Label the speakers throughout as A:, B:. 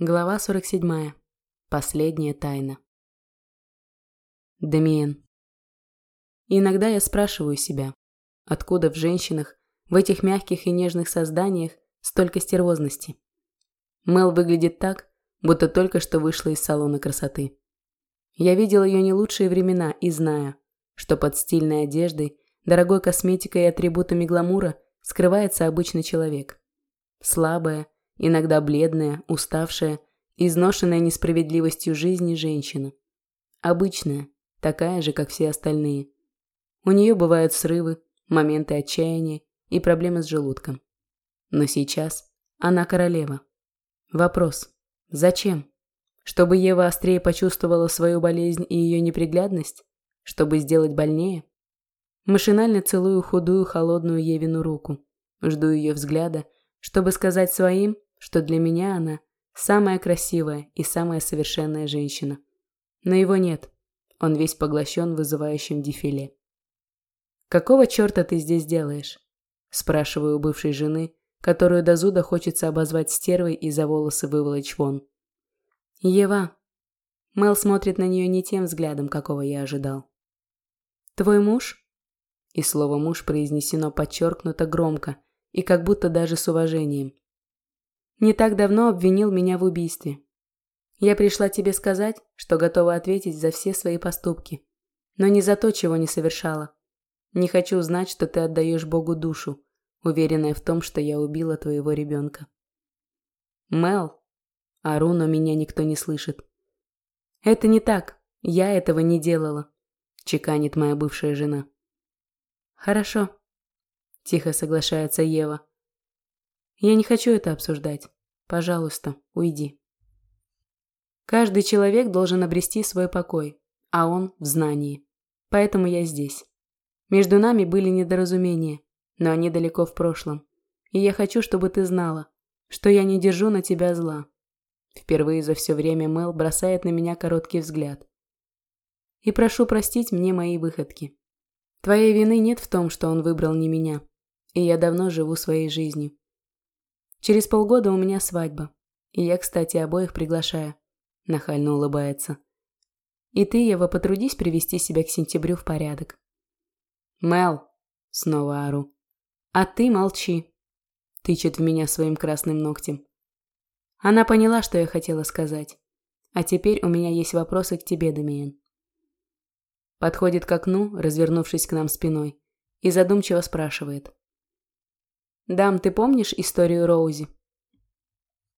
A: Глава 47. Последняя тайна. Демиен. Иногда я спрашиваю себя, откуда в женщинах, в этих мягких и нежных созданиях, столько стервозности. Мел выглядит так, будто только что вышла из салона красоты. Я видел ее не лучшие времена и знаю, что под стильной одеждой, дорогой косметикой и атрибутами гламура скрывается обычный человек. Слабая, иногда бледная, уставшая, изношенная несправедливостью жизни женщина. Обычная, такая же, как все остальные. У нее бывают срывы, моменты отчаяния и проблемы с желудком. Но сейчас она королева. Вопрос. Зачем? Чтобы Ева острее почувствовала свою болезнь и ее неприглядность? Чтобы сделать больнее? Машинально целую худую, холодную Евину руку. Жду ее взгляда, чтобы сказать своим, что для меня она самая красивая и самая совершенная женщина. Но его нет. Он весь поглощен вызывающим дефиле. «Какого черта ты здесь делаешь?» Спрашиваю у бывшей жены, которую до зуда хочется обозвать стервой и за волосы выволочь вон. «Ева». Мел смотрит на нее не тем взглядом, какого я ожидал. «Твой муж?» И слово «муж» произнесено подчеркнуто громко и как будто даже с уважением не так давно обвинил меня в убийстве. Я пришла тебе сказать, что готова ответить за все свои поступки, но не за то, чего не совершала. Не хочу знать, что ты отдаешь Богу душу, уверенная в том, что я убила твоего ребенка. Мел, ору, но меня никто не слышит. Это не так, я этого не делала, чеканит моя бывшая жена. Хорошо, тихо соглашается Ева. Я не хочу это обсуждать. Пожалуйста, уйди. Каждый человек должен обрести свой покой, а он в знании. Поэтому я здесь. Между нами были недоразумения, но они далеко в прошлом. И я хочу, чтобы ты знала, что я не держу на тебя зла. Впервые за все время Мел бросает на меня короткий взгляд. И прошу простить мне мои выходки. Твоей вины нет в том, что он выбрал не меня, и я давно живу своей жизнью. Через полгода у меня свадьба. И я, кстати, обоих приглашаю. Нахально улыбается. И ты, Ева, потрудись привести себя к сентябрю в порядок. Мел, снова ору. А ты молчи. Тычет в меня своим красным ногтем. Она поняла, что я хотела сказать. А теперь у меня есть вопросы к тебе, Дамиен. Подходит к окну, развернувшись к нам спиной, и задумчиво спрашивает. «Дам, ты помнишь историю Роузи?»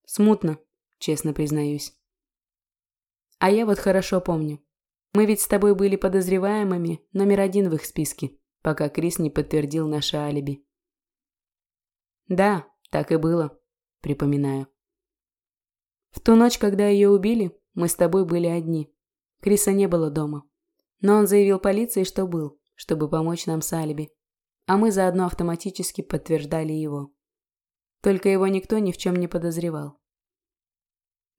A: «Смутно», честно признаюсь. «А я вот хорошо помню. Мы ведь с тобой были подозреваемыми номер один в их списке, пока Крис не подтвердил наше алиби». «Да, так и было», припоминаю. В ту ночь, когда ее убили, мы с тобой были одни. Криса не было дома. Но он заявил полиции, что был, чтобы помочь нам с алиби а мы заодно автоматически подтверждали его. Только его никто ни в чем не подозревал.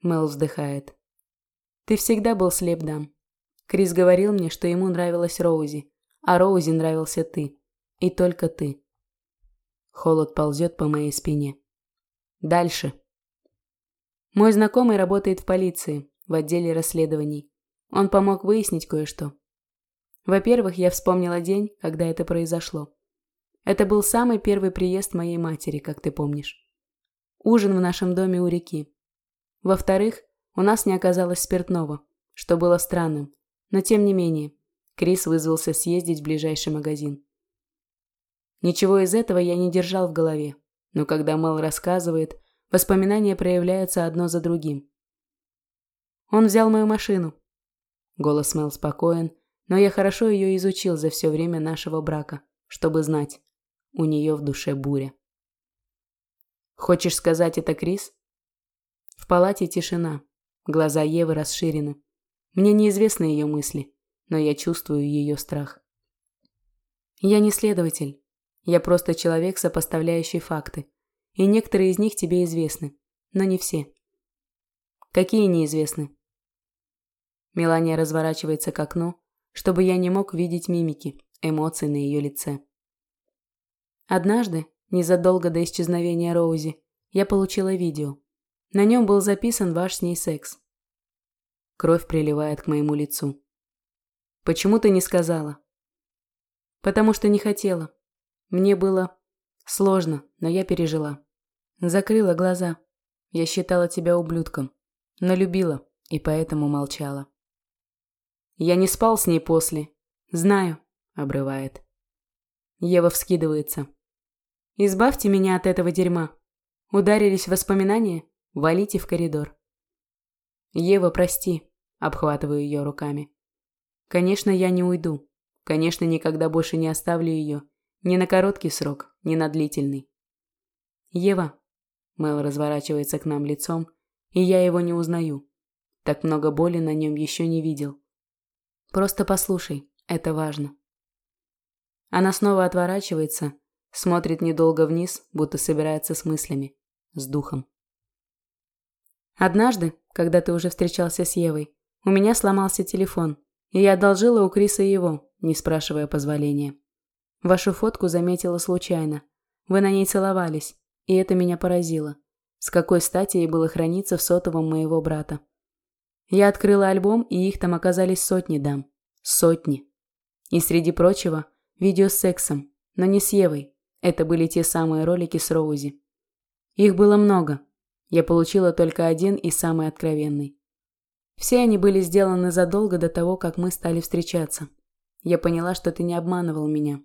A: Мел вздыхает. «Ты всегда был слеп, Дам. Крис говорил мне, что ему нравилась Роузи, а Роузи нравился ты. И только ты». Холод ползет по моей спине. Дальше. Мой знакомый работает в полиции, в отделе расследований. Он помог выяснить кое-что. Во-первых, я вспомнила день, когда это произошло. Это был самый первый приезд моей матери, как ты помнишь. Ужин в нашем доме у реки. Во-вторых, у нас не оказалось спиртного, что было странным. Но тем не менее, Крис вызвался съездить в ближайший магазин. Ничего из этого я не держал в голове, но когда Мэл рассказывает, воспоминания проявляются одно за другим. Он взял мою машину. Голос Мэл спокоен, но я хорошо ее изучил за все время нашего брака, чтобы знать, у нее в душе буря. Хочешь сказать это, Крис? В палате тишина. Глаза Евы расширены. Мне неизвестны ее мысли, но я чувствую ее страх. Я не следователь. Я просто человек, сопоставляющий факты. И некоторые из них тебе известны, но не все. Какие неизвестны? Мелания разворачивается к окну, чтобы я не мог видеть мимики, эмоций на ее лице. Однажды, незадолго до исчезновения Роузи, я получила видео. На нем был записан ваш с ней секс. Кровь приливает к моему лицу. Почему ты не сказала? Потому что не хотела. Мне было сложно, но я пережила. Закрыла глаза. Я считала тебя ублюдком, но любила и поэтому молчала. Я не спал с ней после. Знаю, обрывает. Ева вскидывается. Избавьте меня от этого дерьма. Ударились воспоминания? Валите в коридор. Ева, прости, обхватываю ее руками. Конечно, я не уйду. Конечно, никогда больше не оставлю ее. Ни на короткий срок, ни на длительный. Ева. Мэл разворачивается к нам лицом, и я его не узнаю. Так много боли на нем еще не видел. Просто послушай, это важно. Она снова отворачивается, смотрит недолго вниз, будто собирается с мыслями, с духом. Однажды, когда ты уже встречался с Евой, у меня сломался телефон, и я одолжила у Криса его, не спрашивая позволения. Вашу фотку заметила случайно. Вы на ней целовались, и это меня поразило. С какой стати ей было храниться в сотовом моего брата? Я открыла альбом, и их там оказались сотни дам. Сотни. И среди прочего, видео с сексом, но не с Евой. Это были те самые ролики с Роузи. Их было много. Я получила только один и самый откровенный. Все они были сделаны задолго до того, как мы стали встречаться. Я поняла, что ты не обманывал меня.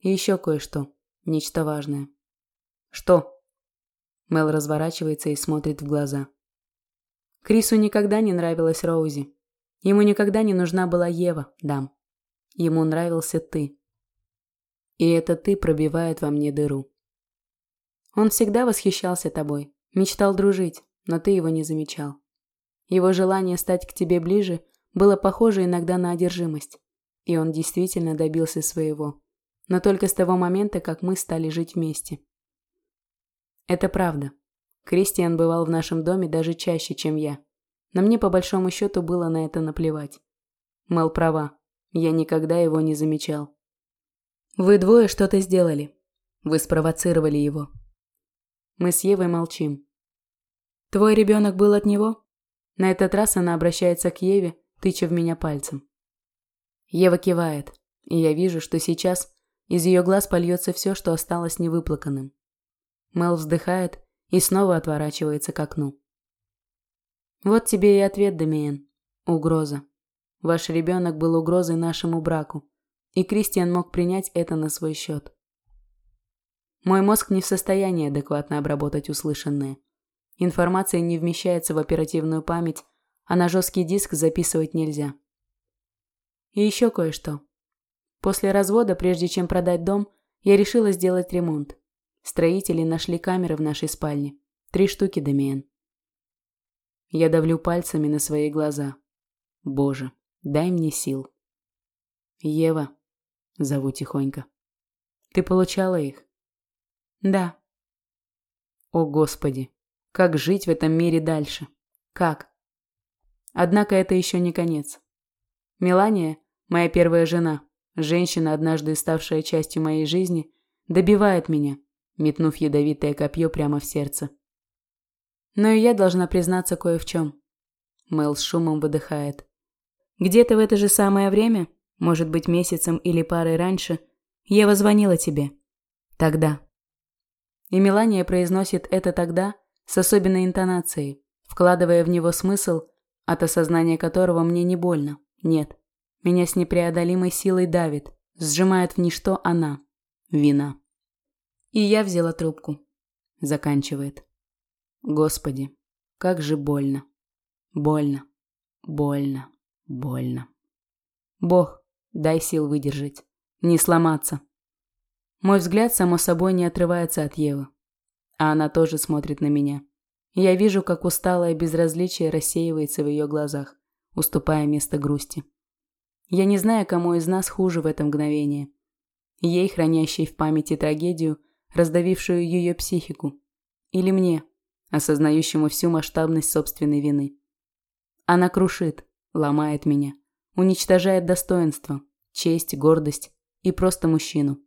A: И еще кое-что. Нечто важное. Что? Мел разворачивается и смотрит в глаза. Крису никогда не нравилась Роузи. Ему никогда не нужна была Ева, дам. Ему нравился ты. И это ты пробивает во мне дыру. Он всегда восхищался тобой, мечтал дружить, но ты его не замечал. Его желание стать к тебе ближе было похоже иногда на одержимость. И он действительно добился своего. Но только с того момента, как мы стали жить вместе. Это правда. Кристиан бывал в нашем доме даже чаще, чем я. Но мне по большому счету было на это наплевать. Мэл права. Я никогда его не замечал. Вы двое что-то сделали. Вы спровоцировали его. Мы с Евой молчим. Твой ребенок был от него? На этот раз она обращается к Еве, тыча в меня пальцем. Ева кивает, и я вижу, что сейчас из ее глаз польется все, что осталось невыплаканным. Мел вздыхает и снова отворачивается к окну. Вот тебе и ответ, Демиен. Угроза. Ваш ребенок был угрозой нашему браку, и Кристиан мог принять это на свой счет. Мой мозг не в состоянии адекватно обработать услышанное. Информация не вмещается в оперативную память, а на жесткий диск записывать нельзя. И еще кое-что. После развода, прежде чем продать дом, я решила сделать ремонт. Строители нашли камеры в нашей спальне. Три штуки, Демиен. Я давлю пальцами на свои глаза. Боже, дай мне сил. Ева, зову тихонько. Ты получала их? Да. О, Господи, как жить в этом мире дальше? Как? Однако это еще не конец. Мелания, моя первая жена, женщина, однажды ставшая частью моей жизни, добивает меня, метнув ядовитое копье прямо в сердце. Но и я должна признаться кое в чем. Мэл с шумом выдыхает. Где-то в это же самое время, может быть месяцем или парой раньше, Ева звонила тебе. Тогда. И Мелания произносит это тогда, с особенной интонацией, вкладывая в него смысл, от осознания которого мне не больно. Нет. Меня с непреодолимой силой давит, сжимает в ничто она. Вина. И я взяла трубку. Заканчивает. Господи, как же больно. Больно. Больно. Больно. Бог, дай сил выдержать. Не сломаться. Мой взгляд, само собой, не отрывается от Евы а она тоже смотрит на меня. Я вижу, как усталое безразличие рассеивается в ее глазах, уступая место грусти. Я не знаю, кому из нас хуже в это мгновение. Ей, хранящей в памяти трагедию, раздавившую ее психику. Или мне, осознающему всю масштабность собственной вины. Она крушит, ломает меня, уничтожает достоинство, честь, гордость и просто мужчину.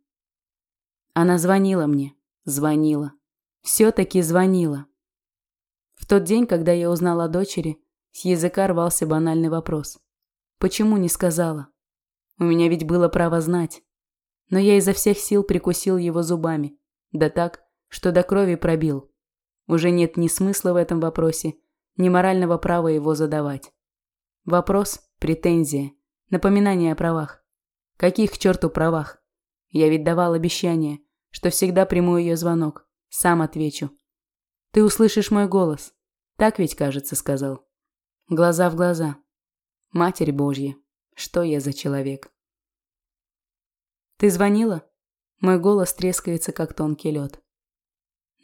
A: Она звонила мне, звонила, все-таки звонила. В тот день, когда я узнала о дочери, с языка рвался банальный вопрос. Почему не сказала? У меня ведь было право знать. Но я изо всех сил прикусил его зубами. Да так, что до крови пробил. Уже нет ни смысла в этом вопросе, ни морального права его задавать. Вопрос – претензия, напоминание о правах. Каких к черту правах? Я ведь давал обещание, что всегда приму ее звонок. Сам отвечу. Ты услышишь мой голос. Так ведь, кажется, сказал. Глаза в глаза. Матерь Божья, что я за человек? Ты звонила? Мой голос трескается, как тонкий лед.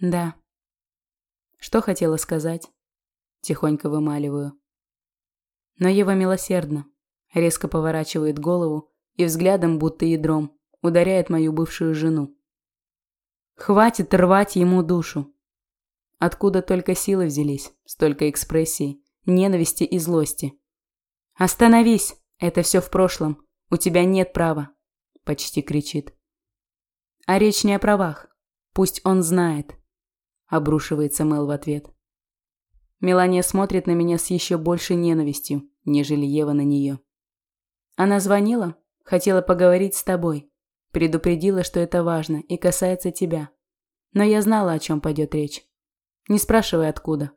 A: Да. Что хотела сказать? Тихонько вымаливаю. Но Ева милосердна, резко поворачивает голову и взглядом, будто ядром, ударяет мою бывшую жену. Хватит рвать ему душу. Откуда только силы взялись, столько экспрессии, ненависти и злости. «Остановись! Это все в прошлом. У тебя нет права!» Почти кричит. «А речь не о правах. Пусть он знает!» Обрушивается Мэл в ответ. Мелания смотрит на меня с еще большей ненавистью, нежели Ева на нее. Она звонила, хотела поговорить с тобой. Предупредила, что это важно и касается тебя. Но я знала, о чем пойдет речь. Не спрашивай, откуда.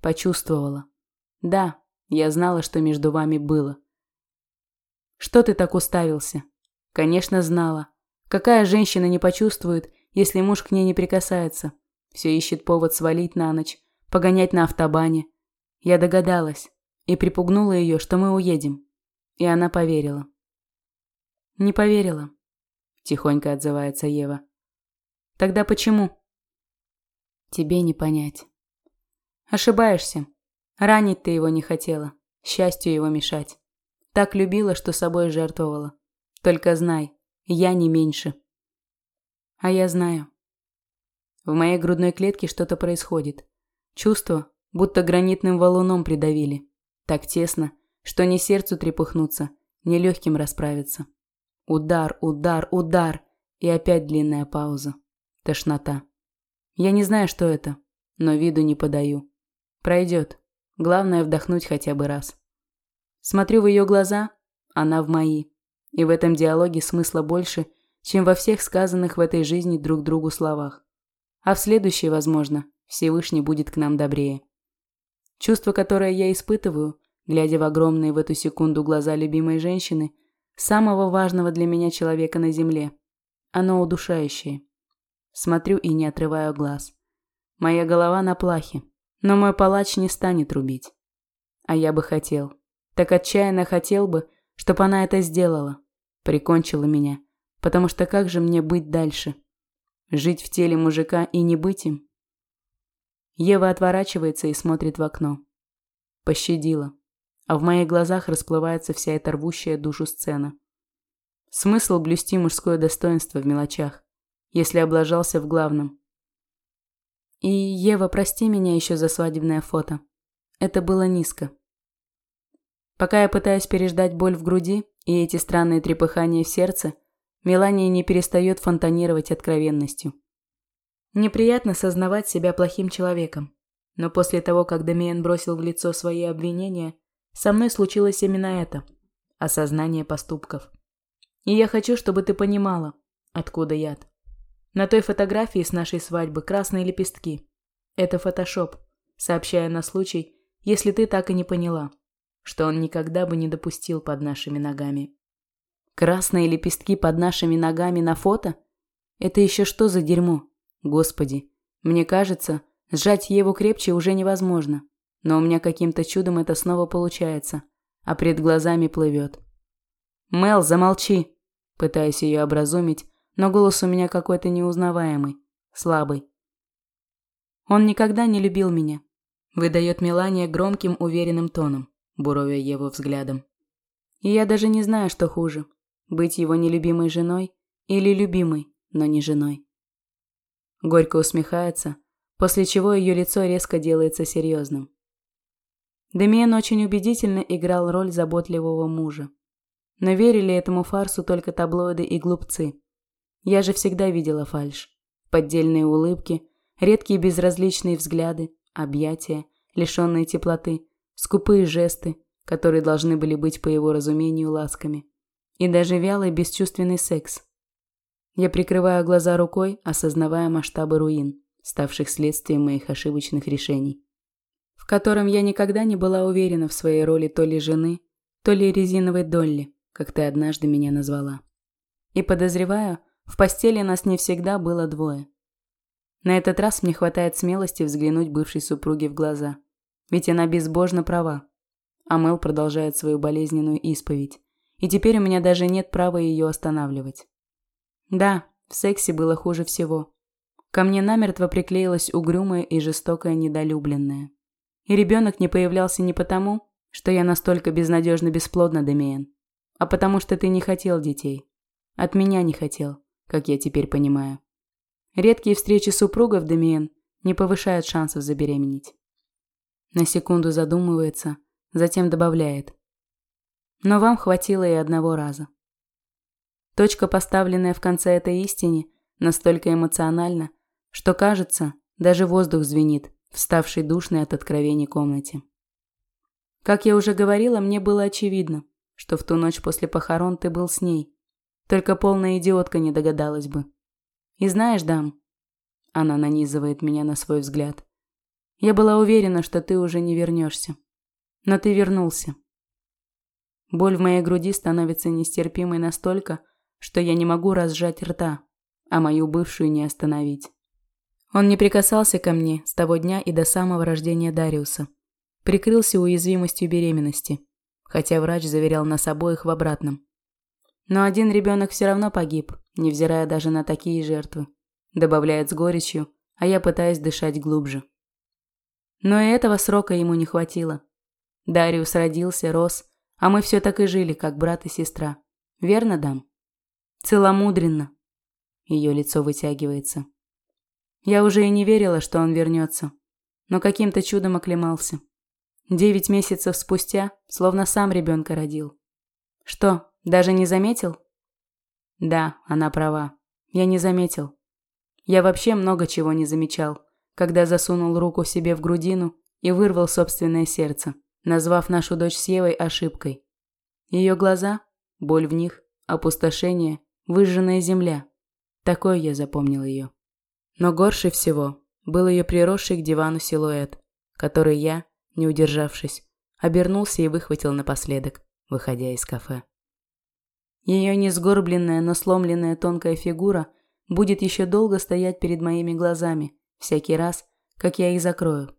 A: Почувствовала. Да, я знала, что между вами было. Что ты так уставился? Конечно, знала. Какая женщина не почувствует, если муж к ней не прикасается? Все ищет повод свалить на ночь, погонять на автобане. Я догадалась и припугнула ее, что мы уедем. И она поверила. Не поверила. Тихонько отзывается Ева. Тогда почему? Тебе не понять. Ошибаешься. Ранить ты его не хотела. Счастью его мешать. Так любила, что собой жертвовала. Только знай, я не меньше. А я знаю. В моей грудной клетке что-то происходит. Чувство, будто гранитным валуном придавили. Так тесно, что ни сердцу трепыхнуться, ни легким расправиться. Удар, удар, удар. И опять длинная пауза. Тошнота. Я не знаю, что это, но виду не подаю. Пройдет. Главное вдохнуть хотя бы раз. Смотрю в ее глаза, она в мои. И в этом диалоге смысла больше, чем во всех сказанных в этой жизни друг другу словах. А в следующей, возможно, Всевышний будет к нам добрее. Чувство, которое я испытываю, глядя в огромные в эту секунду глаза любимой женщины, самого важного для меня человека на земле, оно удушающее. Смотрю и не отрываю глаз. Моя голова на плахе, но мой палач не станет рубить. А я бы хотел. Так отчаянно хотел бы, чтобы она это сделала. Прикончила меня. Потому что как же мне быть дальше? Жить в теле мужика и не быть им? Ева отворачивается и смотрит в окно. Пощадила. А в моих глазах расплывается вся эта рвущая душу сцена. Смысл блюсти мужское достоинство в мелочах если облажался в главном. И, Ева, прости меня еще за свадебное фото. Это было низко. Пока я пытаюсь переждать боль в груди и эти странные трепыхания в сердце, Мелания не перестает фонтанировать откровенностью. Неприятно сознавать себя плохим человеком, но после того, как Дамиен бросил в лицо свои обвинения, со мной случилось именно это – осознание поступков. И я хочу, чтобы ты понимала, откуда яд. На той фотографии с нашей свадьбы красные лепестки. Это фотошоп, сообщая на случай, если ты так и не поняла, что он никогда бы не допустил под нашими ногами. Красные лепестки под нашими ногами на фото? Это еще что за дерьмо? Господи, мне кажется, сжать Еву крепче уже невозможно. Но у меня каким-то чудом это снова получается, а пред глазами плывет. «Мел, замолчи!» Пытаюсь ее образумить, но голос у меня какой-то неузнаваемый, слабый. Он никогда не любил меня, выдает Мелания громким уверенным тоном, буровя его взглядом. И я даже не знаю, что хуже – быть его нелюбимой женой или любимой, но не женой. Горько усмехается, после чего ее лицо резко делается серьезным. Демиен очень убедительно играл роль заботливого мужа. Но верили этому фарсу только таблоиды и глупцы – я же всегда видела фальшь. Поддельные улыбки, редкие безразличные взгляды, объятия, лишенные теплоты, скупые жесты, которые должны были быть, по его разумению, ласками, и даже вялый бесчувственный секс. Я прикрываю глаза рукой, осознавая масштабы руин, ставших следствием моих ошибочных решений, в котором я никогда не была уверена в своей роли то ли жены, то ли резиновой Долли, как ты однажды меня назвала. И подозреваю, в постели нас не всегда было двое. На этот раз мне хватает смелости взглянуть бывшей супруге в глаза. Ведь она безбожно права. А Мэл продолжает свою болезненную исповедь. И теперь у меня даже нет права ее останавливать. Да, в сексе было хуже всего. Ко мне намертво приклеилась угрюмая и жестокая недолюбленная. И ребенок не появлялся не потому, что я настолько безнадежно бесплодна, Демиен, а потому что ты не хотел детей. От меня не хотел, как я теперь понимаю. Редкие встречи супругов, Демиен, не повышают шансов забеременеть. На секунду задумывается, затем добавляет. Но вам хватило и одного раза. Точка, поставленная в конце этой истине, настолько эмоциональна, что кажется, даже воздух звенит, вставший душный от откровений комнате. Как я уже говорила, мне было очевидно, что в ту ночь после похорон ты был с ней. Только полная идиотка не догадалась бы. И знаешь, дам, она нанизывает меня на свой взгляд. Я была уверена, что ты уже не вернешься. Но ты вернулся. Боль в моей груди становится нестерпимой настолько, что я не могу разжать рта, а мою бывшую не остановить. Он не прикасался ко мне с того дня и до самого рождения Дариуса. Прикрылся уязвимостью беременности, хотя врач заверял нас обоих в обратном. Но один ребенок все равно погиб, невзирая даже на такие жертвы. Добавляет с горечью, а я пытаюсь дышать глубже. Но и этого срока ему не хватило. Дариус родился, рос, а мы все так и жили, как брат и сестра. Верно, дам? Целомудренно. Ее лицо вытягивается. Я уже и не верила, что он вернется, но каким-то чудом оклемался. Девять месяцев спустя, словно сам ребенка родил. Что, даже не заметил? Да, она права. Я не заметил. Я вообще много чего не замечал, когда засунул руку себе в грудину и вырвал собственное сердце, назвав нашу дочь с Евой ошибкой. Ее глаза, боль в них, опустошение выжженная земля. Такой я запомнил ее. Но горше всего был ее приросший к дивану силуэт, который я, не удержавшись, обернулся и выхватил напоследок, выходя из кафе. Ее несгорбленная, но сломленная тонкая фигура будет еще долго стоять перед моими глазами, всякий раз, как я их закрою.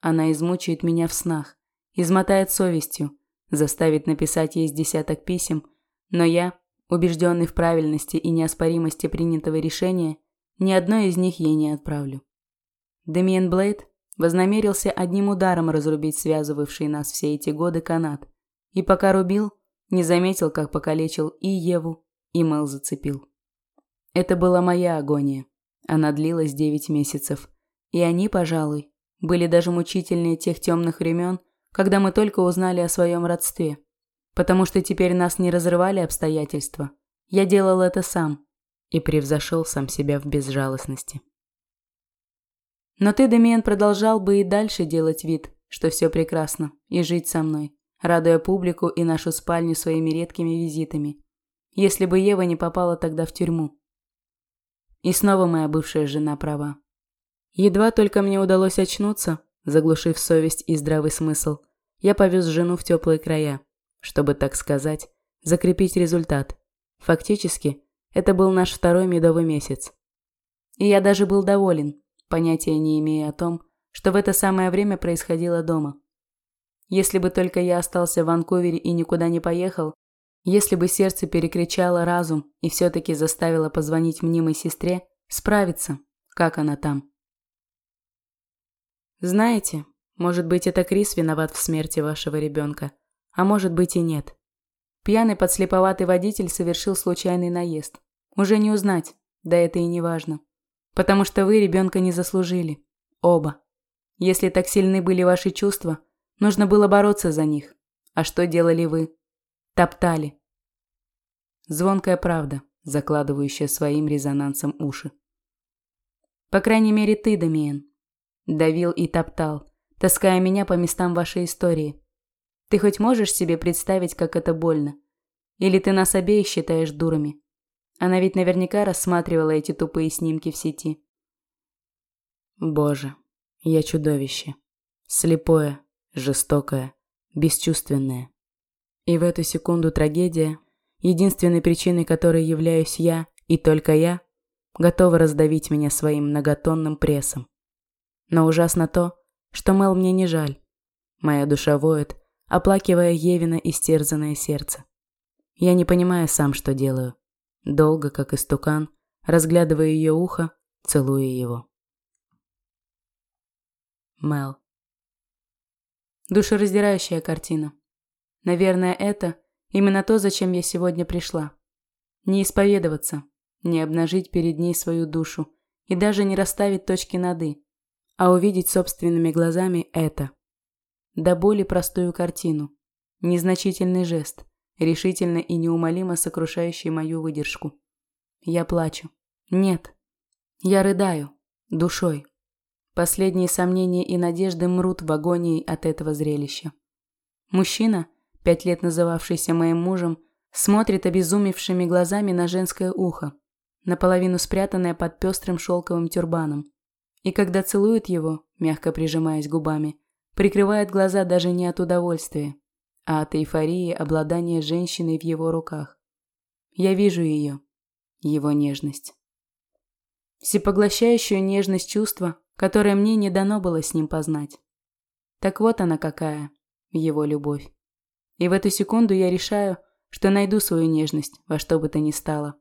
A: Она измучает меня в снах, измотает совестью, заставит написать ей с десяток писем, но я, Убежденный в правильности и неоспоримости принятого решения, ни одно из них ей не отправлю. Демиен Блейд вознамерился одним ударом разрубить связывавший нас все эти годы канат, и пока рубил, не заметил, как покалечил и Еву, и Мэл зацепил. Это была моя агония. Она длилась девять месяцев, и они, пожалуй, были даже мучительнее тех темных времен, когда мы только узнали о своем родстве – потому что теперь нас не разрывали обстоятельства. Я делал это сам и превзошел сам себя в безжалостности. Но ты, Демиан, продолжал бы и дальше делать вид, что все прекрасно, и жить со мной, радуя публику и нашу спальню своими редкими визитами, если бы Ева не попала тогда в тюрьму. И снова моя бывшая жена права. Едва только мне удалось очнуться, заглушив совесть и здравый смысл, я повез жену в теплые края, чтобы, так сказать, закрепить результат. Фактически, это был наш второй медовый месяц. И я даже был доволен, понятия не имея о том, что в это самое время происходило дома. Если бы только я остался в Ванкувере и никуда не поехал, если бы сердце перекричало разум и все-таки заставило позвонить мнимой сестре, справиться, как она там. Знаете, может быть, это Крис виноват в смерти вашего ребенка, а может быть и нет. Пьяный подслеповатый водитель совершил случайный наезд. Уже не узнать, да это и не важно. Потому что вы ребенка не заслужили. Оба. Если так сильны были ваши чувства, нужно было бороться за них. А что делали вы? Топтали. Звонкая правда, закладывающая своим резонансом уши. По крайней мере ты, Дамиен. Давил и топтал, таская меня по местам вашей истории. Ты хоть можешь себе представить, как это больно? Или ты нас обеих считаешь дурами? Она ведь наверняка рассматривала эти тупые снимки в сети.
B: Боже, я чудовище. Слепое, жестокое, бесчувственное. И в эту секунду трагедия, единственной причиной которой являюсь я и только я, готова раздавить меня своим многотонным прессом. Но ужасно то, что Мел мне не жаль. Моя душа воет, оплакивая Евина истерзанное сердце. Я не понимаю сам, что делаю. Долго, как истукан, разглядывая ее ухо, целуя его.
A: Мел. Душераздирающая картина. Наверное, это именно то, зачем я сегодня пришла. Не исповедоваться, не обнажить перед ней свою душу и даже не расставить точки над «и», а увидеть собственными глазами это. До боли простую картину, незначительный жест, решительно и неумолимо сокрушающий мою выдержку. Я плачу. Нет. Я рыдаю. Душой. Последние сомнения и надежды мрут в агонии от этого зрелища. Мужчина, пять лет называвшийся моим мужем, смотрит обезумевшими глазами на женское ухо, наполовину спрятанное под пестрым шелковым тюрбаном. И когда целует его, мягко прижимаясь губами, прикрывает глаза даже не от удовольствия, а от эйфории обладания женщиной в его руках. Я вижу ее, его нежность. Всепоглощающую нежность чувства, которое мне не дано было с ним познать. Так вот она какая, его любовь. И в эту секунду я решаю, что найду свою нежность во что бы то ни стало.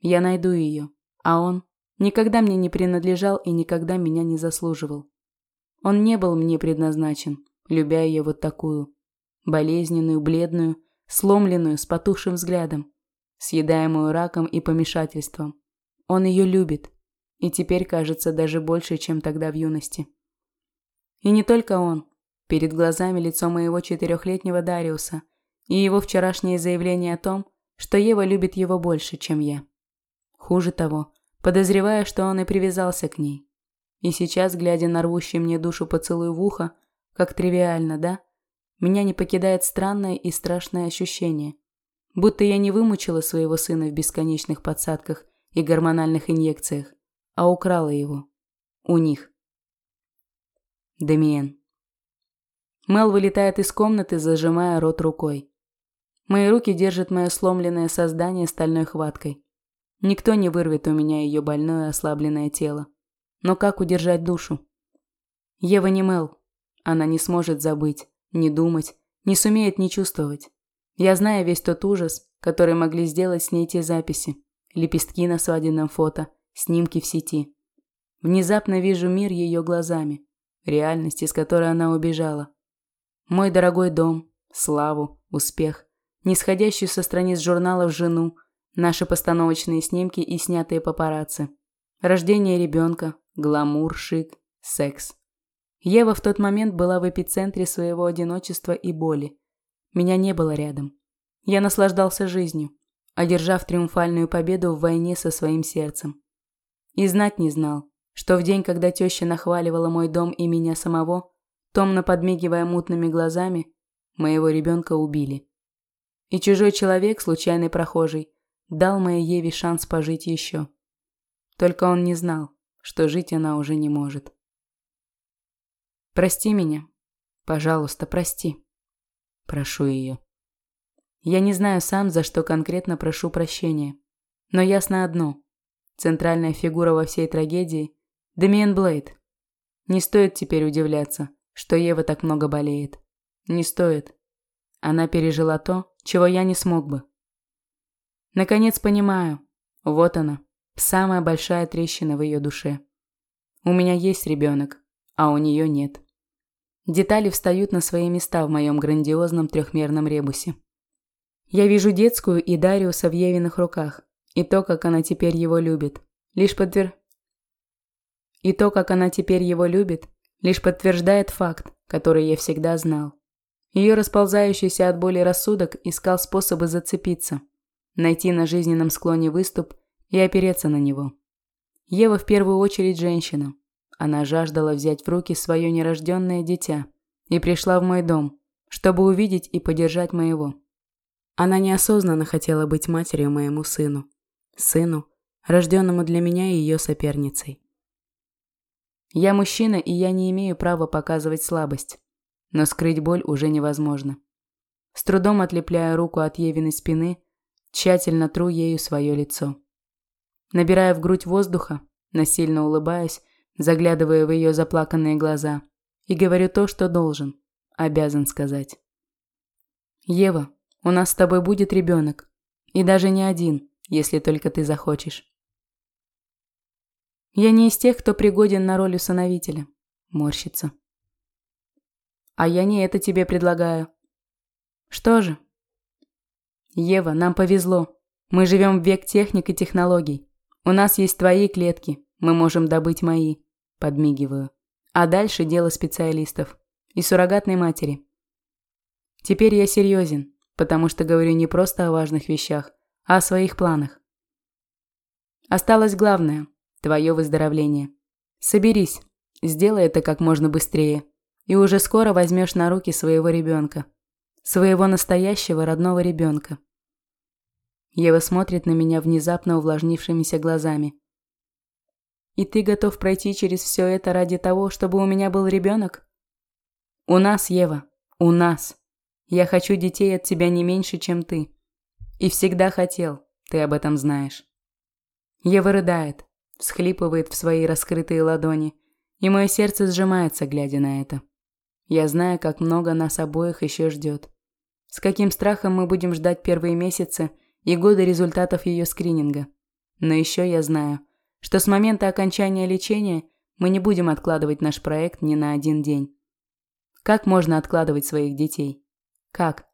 A: Я найду ее, а он никогда мне не принадлежал и никогда меня не заслуживал. Он не был мне предназначен, любя ее вот такую. Болезненную, бледную, сломленную, с потухшим взглядом, съедаемую раком и помешательством. Он ее любит, и теперь кажется даже больше, чем тогда в юности. И не только он. Перед глазами лицо моего четырехлетнего Дариуса и его вчерашнее заявление о том, что Ева любит его больше, чем я. Хуже того, подозревая, что он и привязался к ней. И сейчас, глядя на рвущий мне душу поцелуй в ухо, как тривиально, да? Меня не покидает странное и страшное ощущение. Будто я не вымучила своего сына в бесконечных подсадках и гормональных инъекциях, а украла его. У них. Демиен. Мел вылетает из комнаты, зажимая рот рукой. Мои руки держат мое сломленное создание стальной хваткой. Никто не вырвет у меня ее больное ослабленное тело. Но как удержать душу? Ева не Мел. Она не сможет забыть, не думать, не сумеет не чувствовать. Я знаю весь тот ужас, который могли сделать с ней те записи. Лепестки на свадебном фото, снимки в сети. Внезапно вижу мир ее глазами. Реальность, из которой она убежала. Мой дорогой дом, славу, успех, нисходящую со страниц журналов жену, наши постановочные снимки и снятые папарацци. Рождение ребенка, гламур, шик, секс. Ева в тот момент была в эпицентре своего одиночества и боли. Меня не было рядом. Я наслаждался жизнью, одержав триумфальную победу в войне со своим сердцем. И знать не знал, что в день, когда теща нахваливала мой дом и меня самого, томно подмигивая мутными глазами, моего ребенка убили. И чужой человек, случайный прохожий, дал моей Еве шанс пожить еще. Только он не знал, что жить она уже не может. «Прости меня. Пожалуйста, прости». Прошу ее. Я не знаю сам, за что конкретно прошу прощения. Но ясно одно. Центральная фигура во всей трагедии – Демиан Блейд. Не стоит теперь удивляться, что Ева так много болеет. Не стоит. Она пережила то, чего я не смог бы. Наконец понимаю. Вот она, Самая большая трещина в ее душе. У меня есть ребенок, а у нее нет. Детали встают на свои места в моем грандиозном трехмерном ребусе. Я вижу детскую и Дариуса в Евиных руках, и то, как она теперь его любит, лишь подтвер... И то, как она теперь его любит, лишь подтверждает факт, который я всегда знал. Ее расползающийся от боли рассудок искал способы зацепиться, найти на жизненном склоне выступ и опереться на него. Ева в первую очередь женщина,
B: Она жаждала взять в руки свое нерожденное дитя и пришла в мой дом, чтобы увидеть и поддержать моего. Она неосознанно хотела быть матерью моему сыну. Сыну, рожденному для меня и ее соперницей. Я мужчина, и я не имею права показывать слабость. Но скрыть боль уже невозможно. С трудом отлепляя руку от Евиной спины, тщательно тру ею свое лицо. Набирая в грудь воздуха, насильно улыбаясь, заглядывая в ее заплаканные глаза, и говорю то, что должен, обязан сказать. «Ева, у нас с тобой будет ребенок. И даже не один, если только ты захочешь». Я не из тех, кто пригоден на роль усыновителя. Морщится. А я не это тебе предлагаю. Что же? Ева, нам повезло. Мы живем в век техник и технологий. У нас есть твои клетки, мы можем добыть мои. Подмигиваю. А дальше дело специалистов. И суррогатной матери. Теперь я серьезен, потому что говорю не просто о важных вещах, а о своих планах. Осталось главное – твое выздоровление. Соберись, сделай это как можно быстрее, и уже скоро возьмешь на руки своего ребенка. Своего настоящего родного ребенка. Ева смотрит на меня внезапно увлажнившимися глазами. «И ты готов пройти через все это ради того, чтобы у меня был ребенок?» «У нас, Ева, у нас. Я хочу детей от тебя не меньше, чем ты. И всегда хотел, ты об этом знаешь». Ева рыдает, всхлипывает в свои раскрытые ладони, и мое сердце сжимается, глядя на это. Я знаю, как много нас обоих еще ждет. С каким страхом мы будем ждать первые месяцы и годы результатов ее скрининга. Но еще я знаю, что с момента окончания лечения мы не будем откладывать наш проект ни на один день. Как можно откладывать своих детей? Как?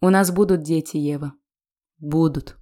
B: У нас будут дети, Ева. Будут.